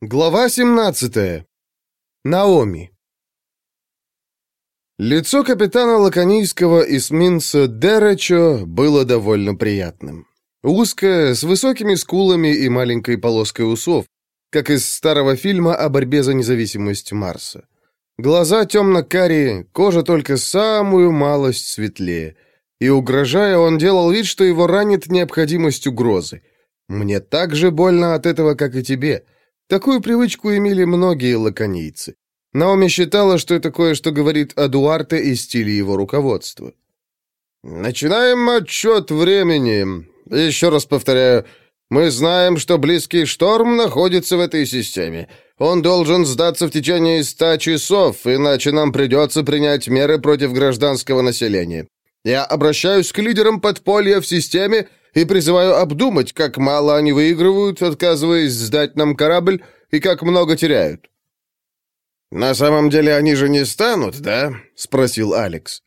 Глава 17. Наоми. Лицо капитана лаконийского эсминца Деречо было довольно приятным. Узкое, с высокими скулами и маленькой полоской усов, как из старого фильма о борьбе за независимость Марса. Глаза темно-карие, кожа только самую малость светлее. И, угрожая, он делал вид, что его ранит необходимость угрозы. «Мне так же больно от этого, как и тебе», Такую привычку имели многие лаконийцы. Наоми считала, что это кое-что говорит о Дуарте и стиле его руководства. «Начинаем отчет времени. Еще раз повторяю, мы знаем, что близкий шторм находится в этой системе. Он должен сдаться в течение ста часов, иначе нам придется принять меры против гражданского населения. Я обращаюсь к лидерам подполья в системе и призываю обдумать, как мало они выигрывают, отказываясь сдать нам корабль, и как много теряют». «На самом деле они же не станут, да?» — спросил Алекс.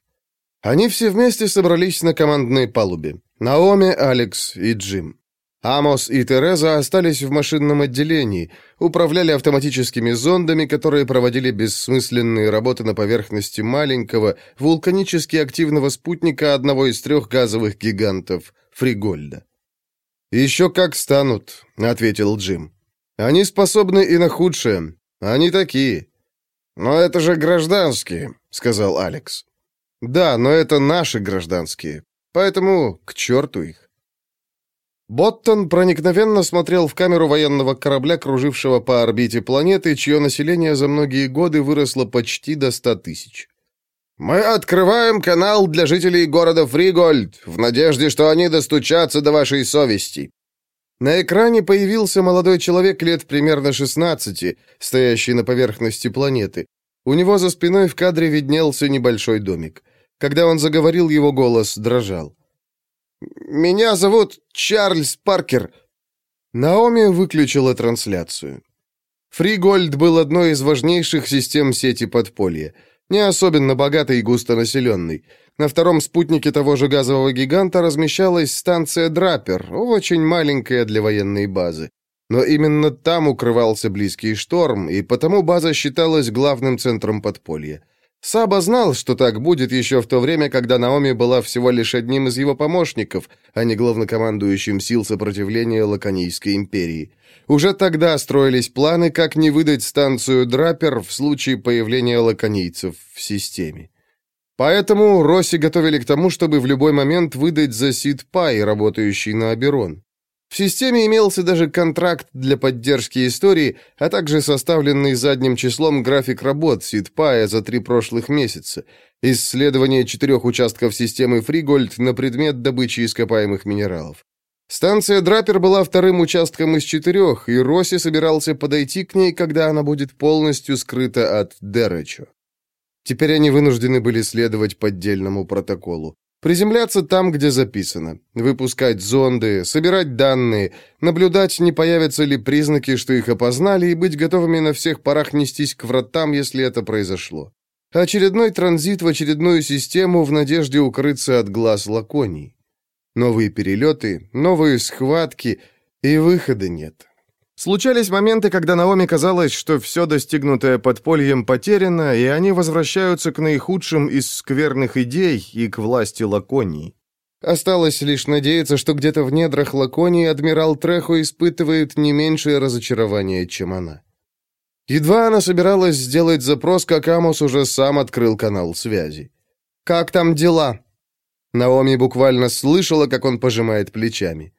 Они все вместе собрались на командной палубе. Наоми, Алекс и Джим. Амос и Тереза остались в машинном отделении, управляли автоматическими зондами, которые проводили бессмысленные работы на поверхности маленького, вулканически активного спутника одного из трех газовых гигантов Фригольда. «Еще как станут», — ответил Джим. «Они способны и на худшее. Они такие». «Но это же гражданские», — сказал Алекс. «Да, но это наши гражданские. Поэтому к черту их». Боттон проникновенно смотрел в камеру военного корабля, кружившего по орбите планеты, чье население за многие годы выросло почти до ста тысяч. «Мы открываем канал для жителей города Фригольд, в надежде, что они достучатся до вашей совести». На экране появился молодой человек лет примерно 16, стоящий на поверхности планеты. У него за спиной в кадре виднелся небольшой домик. Когда он заговорил, его голос дрожал. «Меня зовут Чарльз Паркер». Наоми выключила трансляцию. Фригольд был одной из важнейших систем сети подполья, не особенно богатой и густонаселенной. На втором спутнике того же газового гиганта размещалась станция Драпер, очень маленькая для военной базы. Но именно там укрывался близкий шторм, и потому база считалась главным центром подполья. Саба знал, что так будет еще в то время, когда Наоми была всего лишь одним из его помощников, а не главнокомандующим сил сопротивления Лаконийской империи. Уже тогда строились планы, как не выдать станцию Драпер в случае появления лаконийцев в системе. Поэтому Росси готовили к тому, чтобы в любой момент выдать за Сид Пай, работающий на Аберон. В системе имелся даже контракт для поддержки истории, а также составленный задним числом график работ Сидпая за три прошлых месяца, исследование четырех участков системы Фригольд на предмет добычи ископаемых минералов. Станция Драпер была вторым участком из четырех, и Росси собирался подойти к ней, когда она будет полностью скрыта от Деречо. Теперь они вынуждены были следовать поддельному протоколу. Приземляться там, где записано, выпускать зонды, собирать данные, наблюдать, не появятся ли признаки, что их опознали, и быть готовыми на всех парах нестись к вратам, если это произошло. Очередной транзит в очередную систему в надежде укрыться от глаз лаконий. Новые перелеты, новые схватки, и выхода нет. Случались моменты, когда Наоми казалось, что все достигнутое подпольем потеряно, и они возвращаются к наихудшим из скверных идей и к власти Лаконии. Осталось лишь надеяться, что где-то в недрах Лаконии адмирал Трехо испытывает не меньшее разочарование, чем она. Едва она собиралась сделать запрос, как Амос уже сам открыл канал связи. «Как там дела?» Наоми буквально слышала, как он пожимает плечами.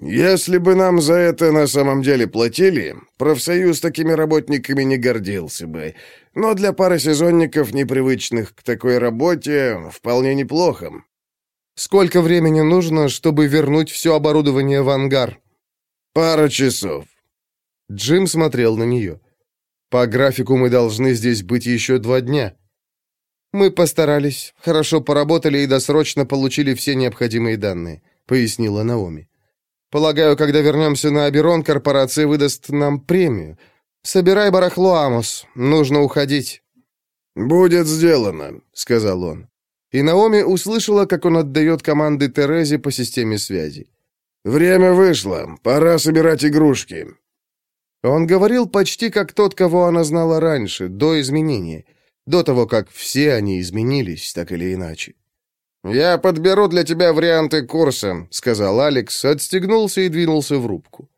«Если бы нам за это на самом деле платили, профсоюз такими работниками не гордился бы. Но для пары сезонников, непривычных к такой работе, вполне неплохо». «Сколько времени нужно, чтобы вернуть все оборудование в ангар?» «Пара часов». Джим смотрел на нее. «По графику мы должны здесь быть еще два дня». «Мы постарались, хорошо поработали и досрочно получили все необходимые данные», — пояснила Наоми. Полагаю, когда вернемся на Аберон, корпорация выдаст нам премию. Собирай барахло, Амос. Нужно уходить». «Будет сделано», — сказал он. И Наоми услышала, как он отдает команды Терезе по системе связи. «Время вышло. Пора собирать игрушки». Он говорил почти как тот, кого она знала раньше, до изменения, до того, как все они изменились, так или иначе. «Я подберу для тебя варианты курса», — сказал Алекс, отстегнулся и двинулся в рубку.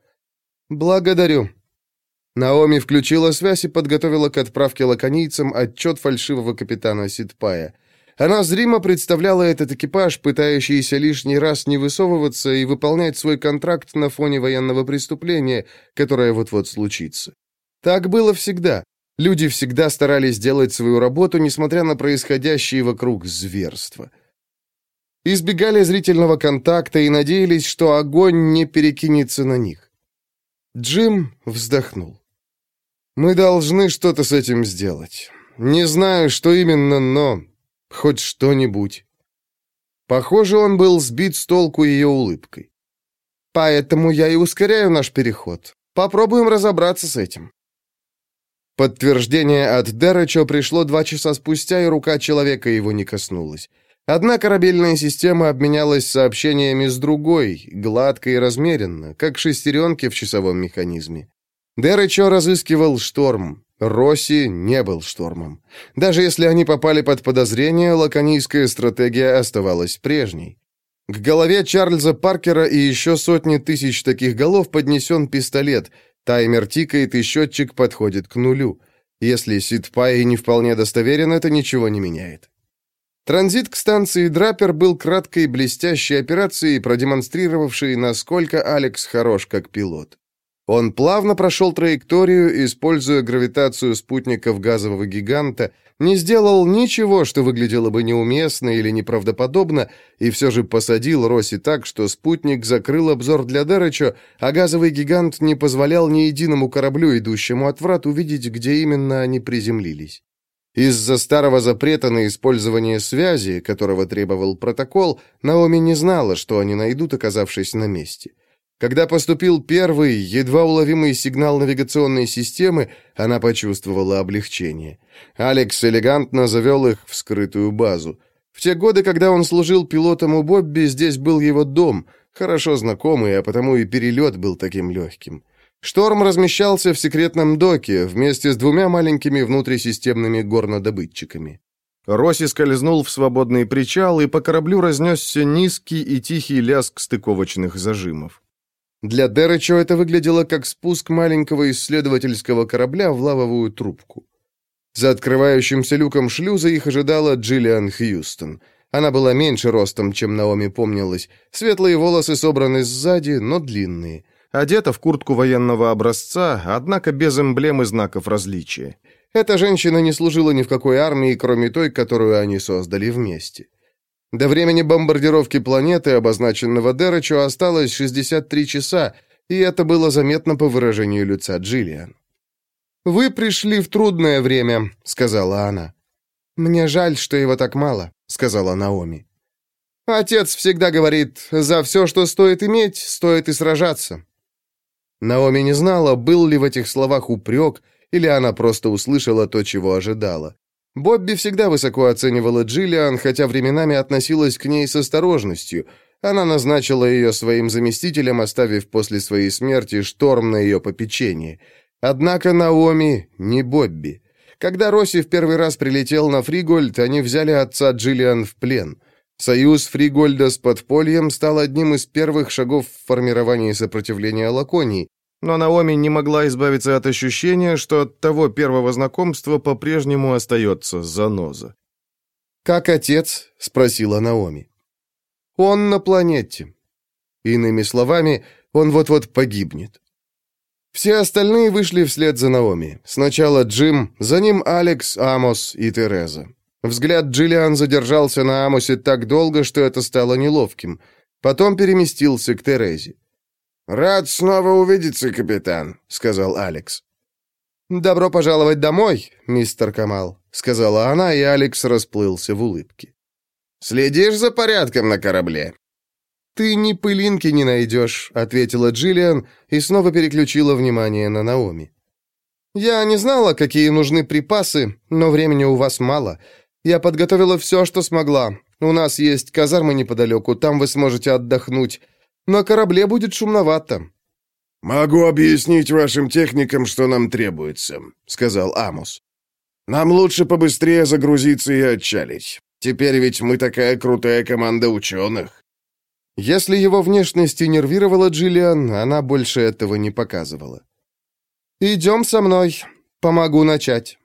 «Благодарю». Наоми включила связь и подготовила к отправке лаконийцам отчет фальшивого капитана Сидпая. Она зримо представляла этот экипаж, пытающийся лишний раз не высовываться и выполнять свой контракт на фоне военного преступления, которое вот-вот случится. Так было всегда. Люди всегда старались делать свою работу, несмотря на происходящие вокруг зверства. Избегали зрительного контакта и надеялись, что огонь не перекинется на них. Джим вздохнул. «Мы должны что-то с этим сделать. Не знаю, что именно, но Хоть что-нибудь. Похоже, он был сбит с толку ее улыбкой. Поэтому я и ускоряю наш переход. Попробуем разобраться с этим. Подтверждение от Деречо пришло два часа спустя, и рука человека его не коснулась. Одна корабельная система обменялась сообщениями с другой, гладко и размеренно, как шестеренки в часовом механизме. Деречо разыскивал шторм. Росси не был штормом. Даже если они попали под подозрение, лаконийская стратегия оставалась прежней. К голове Чарльза Паркера и еще сотни тысяч таких голов поднесен пистолет, таймер тикает и счетчик подходит к нулю. Если Сидпай не вполне достоверен, это ничего не меняет. Транзит к станции Драпер был краткой блестящей операцией, продемонстрировавшей, насколько Алекс хорош как пилот. Он плавно прошел траекторию, используя гравитацию спутников газового гиганта, не сделал ничего, что выглядело бы неуместно или неправдоподобно, и все же посадил Росси так, что спутник закрыл обзор для Деречо, а газовый гигант не позволял ни единому кораблю, идущему от врат, увидеть, где именно они приземлились. Из-за старого запрета на использование связи, которого требовал протокол, Наоми не знала, что они найдут, оказавшись на месте. Когда поступил первый, едва уловимый сигнал навигационной системы, она почувствовала облегчение. Алекс элегантно завел их в скрытую базу. В те годы, когда он служил пилотом у Бобби, здесь был его дом, хорошо знакомый, а потому и перелет был таким легким. Шторм размещался в секретном доке вместе с двумя маленькими внутрисистемными горнодобытчиками. Росси скользнул в свободный причал, и по кораблю разнесся низкий и тихий лязг стыковочных зажимов. Для Деречо это выглядело как спуск маленького исследовательского корабля в лавовую трубку. За открывающимся люком шлюза их ожидала Джиллиан Хьюстон. Она была меньше ростом, чем Наоми помнилась. Светлые волосы собраны сзади, но длинные. Одета в куртку военного образца, однако без эмблем и знаков различия. Эта женщина не служила ни в какой армии, кроме той, которую они создали вместе. До времени бомбардировки планеты, обозначенного Дерачу, осталось 63 часа, и это было заметно по выражению лица Джиллиан. «Вы пришли в трудное время», — сказала она. «Мне жаль, что его так мало», — сказала Наоми. «Отец всегда говорит, за все, что стоит иметь, стоит и сражаться». Наоми не знала, был ли в этих словах упрек, или она просто услышала то, чего ожидала. Бобби всегда высоко оценивала Джиллиан, хотя временами относилась к ней с осторожностью. Она назначила ее своим заместителем, оставив после своей смерти шторм на ее попечение. Однако Наоми не Бобби. Когда Росси в первый раз прилетел на Фригольд, они взяли отца Джиллиан в плен. Союз Фригольда с подпольем стал одним из первых шагов в формировании сопротивления Лаконии, но Наоми не могла избавиться от ощущения, что от того первого знакомства по-прежнему остается заноза. «Как отец?» — спросила Наоми. «Он на планете. Иными словами, он вот-вот погибнет». Все остальные вышли вслед за Наоми. Сначала Джим, за ним Алекс, Амос и Тереза. Взгляд Джиллиан задержался на Амосе так долго, что это стало неловким. Потом переместился к Терезе. «Рад снова увидеться, капитан», — сказал Алекс. «Добро пожаловать домой, мистер Камал», — сказала она, и Алекс расплылся в улыбке. «Следишь за порядком на корабле?» «Ты ни пылинки не найдешь», — ответила Джиллиан и снова переключила внимание на Наоми. «Я не знала, какие нужны припасы, но времени у вас мало. Я подготовила все, что смогла. У нас есть казармы неподалеку, там вы сможете отдохнуть. На корабле будет шумновато». «Могу объяснить вашим техникам, что нам требуется», — сказал Амус. «Нам лучше побыстрее загрузиться и отчалить. Теперь ведь мы такая крутая команда ученых». Если его внешность и нервировала Джиллиан, она больше этого не показывала. «Идем со мной. Помогу начать».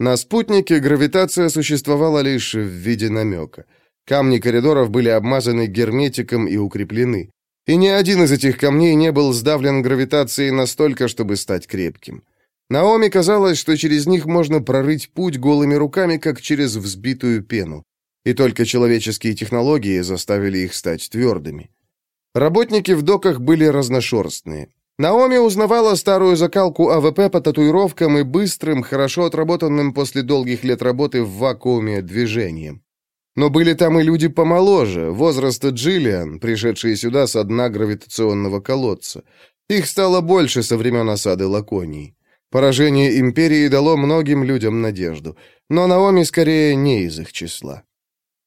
На спутнике гравитация существовала лишь в виде намека. Камни коридоров были обмазаны герметиком и укреплены. И ни один из этих камней не был сдавлен гравитацией настолько, чтобы стать крепким. Наоми казалось, что через них можно прорыть путь голыми руками, как через взбитую пену. И только человеческие технологии заставили их стать твердыми. Работники в доках были разношерстные. Наоми узнавала старую закалку АВП по татуировкам и быстрым, хорошо отработанным после долгих лет работы в вакууме движениям. Но были там и люди помоложе, возраста Джиллиан, пришедшие сюда со дна гравитационного колодца. Их стало больше со времен осады Лаконии. Поражение империи дало многим людям надежду, но Наоми скорее не из их числа.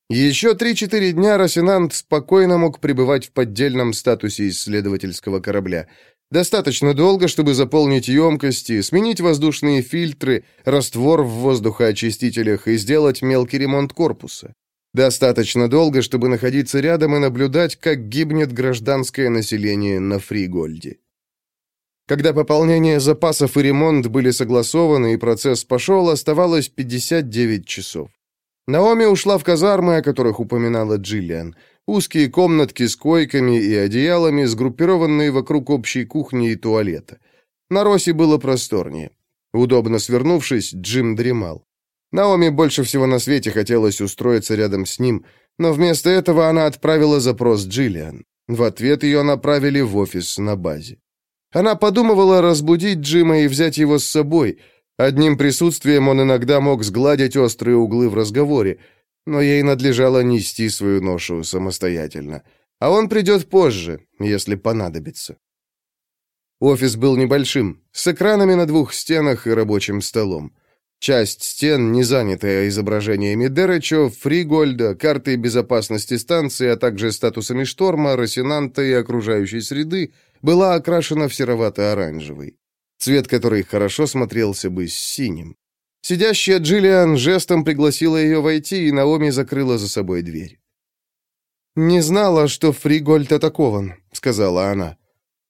Еще 3-4 дня Росинант спокойно мог пребывать в поддельном статусе исследовательского корабля – Достаточно долго, чтобы заполнить емкости, сменить воздушные фильтры, раствор в воздухоочистителях и сделать мелкий ремонт корпуса. Достаточно долго, чтобы находиться рядом и наблюдать, как гибнет гражданское население на Фригольде. Когда пополнение запасов и ремонт были согласованы и процесс пошел, оставалось 59 часов. Наоми ушла в казармы, о которых упоминала Джиллиан – Узкие комнатки с койками и одеялами, сгруппированные вокруг общей кухни и туалета. На Росе было просторнее. Удобно свернувшись, Джим дремал. Наоми больше всего на свете хотелось устроиться рядом с ним, но вместо этого она отправила запрос Джиллиан. В ответ ее направили в офис на базе. Она подумывала разбудить Джима и взять его с собой. Одним присутствием он иногда мог сгладить острые углы в разговоре, но ей надлежало нести свою ношу самостоятельно. А он придет позже, если понадобится. Офис был небольшим, с экранами на двух стенах и рабочим столом. Часть стен, не занятая изображениями Деречо, Фригольда, картой безопасности станции, а также статусами шторма, Росинанта и окружающей среды, была окрашена в серовато-оранжевый. Цвет, который хорошо смотрелся бы с синим. Сидящая Джиллиан жестом пригласила ее войти, и Наоми закрыла за собой дверь. «Не знала, что Фригольд атакован», — сказала она.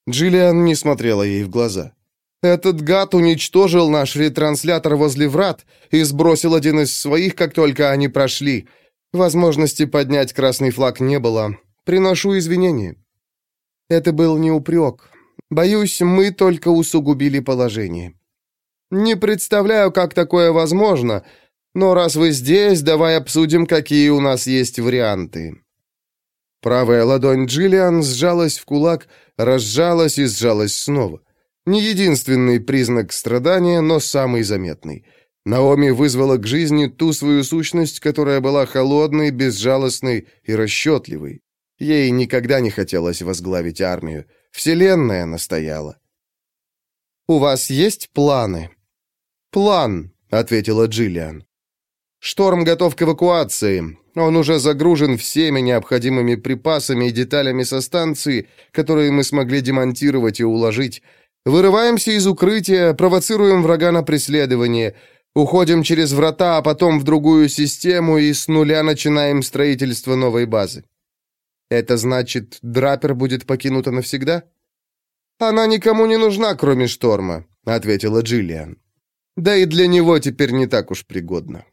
Джиллиан не смотрела ей в глаза. «Этот гад уничтожил наш ретранслятор возле врат и сбросил один из своих, как только они прошли. Возможности поднять красный флаг не было. Приношу извинения». Это был не упрек. Боюсь, мы только усугубили положение. Не представляю, как такое возможно, но раз вы здесь, давай обсудим, какие у нас есть варианты». Правая ладонь Джиллиан сжалась в кулак, разжалась и сжалась снова. Не единственный признак страдания, но самый заметный. Наоми вызвала к жизни ту свою сущность, которая была холодной, безжалостной и расчетливой. Ей никогда не хотелось возглавить армию. Вселенная настояла. «У вас есть планы?» «План», — ответила Джиллиан. «Шторм готов к эвакуации. Он уже загружен всеми необходимыми припасами и деталями со станции, которые мы смогли демонтировать и уложить. Вырываемся из укрытия, провоцируем врага на преследование, уходим через врата, а потом в другую систему и с нуля начинаем строительство новой базы. Это значит, Драпер будет покинута навсегда? Она никому не нужна, кроме шторма, ответила Джиллиан. Да и для него теперь не так уж пригодно.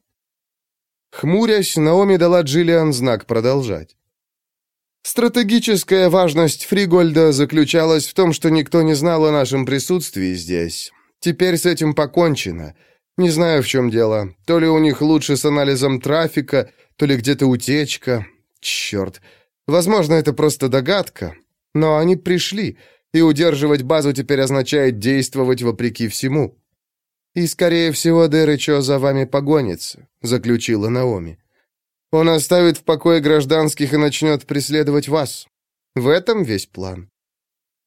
Хмурясь, Наоми дала Джиллиан знак продолжать. Стратегическая важность Фригольда заключалась в том, что никто не знал о нашем присутствии здесь. Теперь с этим покончено. Не знаю, в чем дело. То ли у них лучше с анализом трафика, то ли где-то утечка. Черт. Возможно, это просто догадка. Но они пришли, и удерживать базу теперь означает действовать вопреки всему. «И, скорее всего, Дерычо за вами погонится», — заключила Наоми. «Он оставит в покое гражданских и начнет преследовать вас. В этом весь план.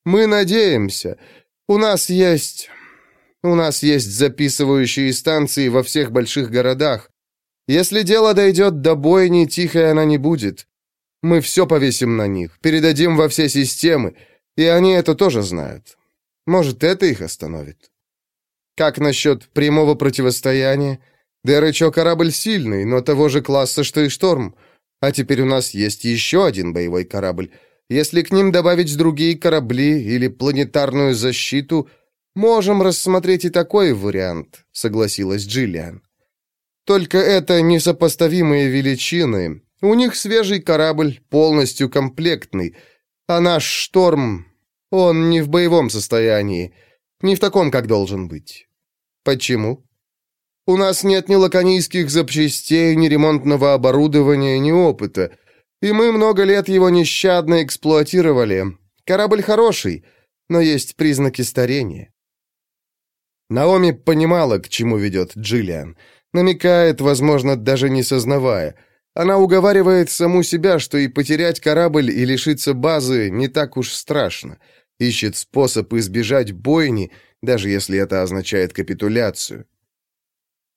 Мы надеемся. У нас есть... У нас есть записывающие станции во всех больших городах. Если дело дойдет до бойни, тихой она не будет. Мы все повесим на них, передадим во все системы. И они это тоже знают. Может, это их остановит. Как насчет прямого противостояния? ДРЧО корабль сильный, но того же класса, что и Шторм. А теперь у нас есть еще один боевой корабль. Если к ним добавить другие корабли или планетарную защиту, можем рассмотреть и такой вариант, согласилась Джиллиан. Только это несопоставимые величины. У них свежий корабль, полностью комплектный, а наш «Шторм», он не в боевом состоянии, не в таком, как должен быть. Почему? У нас нет ни лаконийских запчастей, ни ремонтного оборудования, ни опыта. И мы много лет его нещадно эксплуатировали. Корабль хороший, но есть признаки старения. Наоми понимала, к чему ведет Джиллиан. Намекает, возможно, даже не сознавая. Она уговаривает саму себя, что и потерять корабль, и лишиться базы не так уж страшно. Ищет способ избежать бойни, даже если это означает капитуляцию.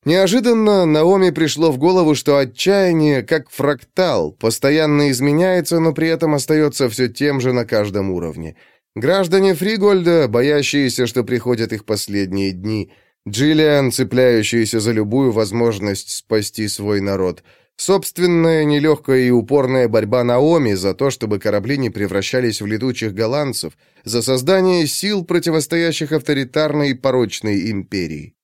Неожиданно Наоми пришло в голову, что отчаяние, как фрактал, постоянно изменяется, но при этом остается все тем же на каждом уровне. Граждане Фригольда, боящиеся, что приходят их последние дни, Джиллиан, цепляющаяся за любую возможность спасти свой народ, собственная нелегкая и упорная борьба Наоми за то, чтобы корабли не превращались в летучих голландцев, за создание сил, противостоящих авторитарной и порочной империи.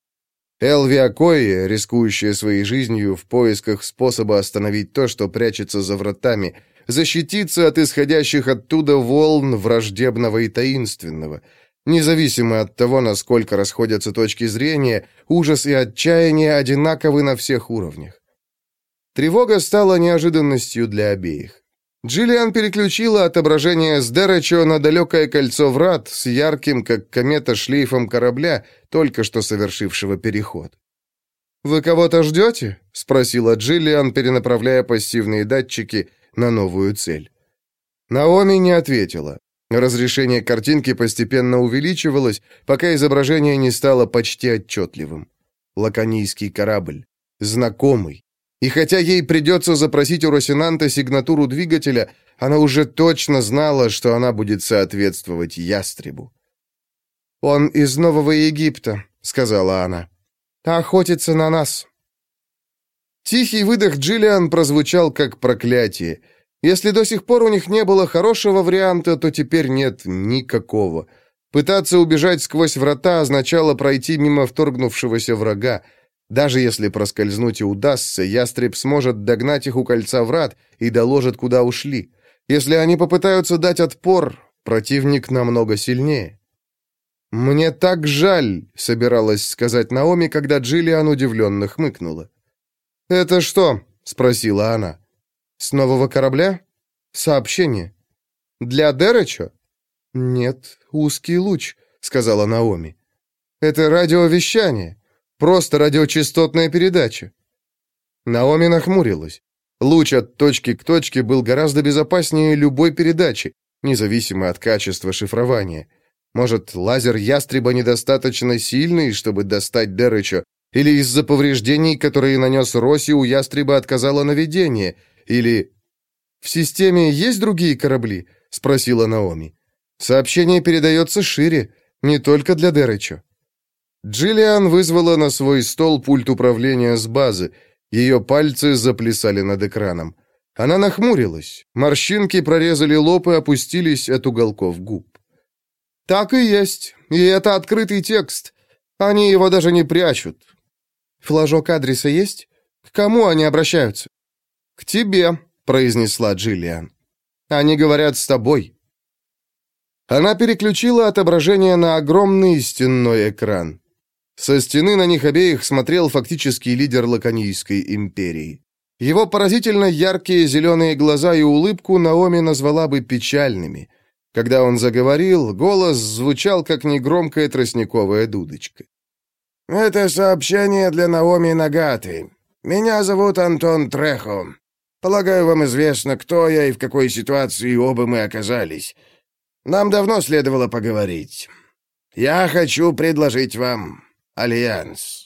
Элви Акои, рискующая своей жизнью в поисках способа остановить то, что прячется за вратами, защититься от исходящих оттуда волн враждебного и таинственного. Независимо от того, насколько расходятся точки зрения, ужас и отчаяние одинаковы на всех уровнях. Тревога стала неожиданностью для обеих. Джиллиан переключила отображение с Дерачо на далекое кольцо врат с ярким, как комета, шлейфом корабля, только что совершившего переход. «Вы кого-то ждете?» — спросила Джиллиан, перенаправляя пассивные датчики на новую цель. Наоми не ответила. Разрешение картинки постепенно увеличивалось, пока изображение не стало почти отчетливым. Лаконийский корабль. Знакомый. И хотя ей придется запросить у Росинанта сигнатуру двигателя, она уже точно знала, что она будет соответствовать ястребу. «Он из Нового Египта», — сказала она. «Охотится на нас». Тихий выдох Джиллиан прозвучал как проклятие. Если до сих пор у них не было хорошего варианта, то теперь нет никакого. Пытаться убежать сквозь врата означало пройти мимо вторгнувшегося врага. Даже если проскользнуть и удастся, ястреб сможет догнать их у кольца врат и доложит, куда ушли. Если они попытаются дать отпор, противник намного сильнее. «Мне так жаль», — собиралась сказать Наоми, когда Джиллиан удивленно хмыкнула. «Это что?» — спросила она. «С нового корабля? Сообщение. Для Дереча?» «Нет, узкий луч», — сказала Наоми. «Это радиовещание. Просто радиочастотная передача». Наоми нахмурилась. Луч от точки к точке был гораздо безопаснее любой передачи, независимо от качества шифрования. Может, лазер ястреба недостаточно сильный, чтобы достать Дерыча, или из-за повреждений, которые нанес Росси, у ястреба отказало наведение, или... «В системе есть другие корабли?» — спросила Наоми. «Сообщение передается шире, не только для Дерыча». Джиллиан вызвала на свой стол пульт управления с базы. Ее пальцы заплясали над экраном. Она нахмурилась. Морщинки прорезали лоб и опустились от уголков губ. «Так и есть. И это открытый текст. Они его даже не прячут. Флажок адреса есть? К кому они обращаются?» «К тебе», — произнесла Джиллиан. «Они говорят с тобой». Она переключила отображение на огромный стенной экран. Со стены на них обеих смотрел фактический лидер Лаконийской империи. Его поразительно яркие зеленые глаза и улыбку Наоми назвала бы печальными. Когда он заговорил, голос звучал, как негромкая тростниковая дудочка. «Это сообщение для Наоми Нагаты. Меня зовут Антон Трехо. Полагаю, вам известно, кто я и в какой ситуации оба мы оказались. Нам давно следовало поговорить. Я хочу предложить вам альянс.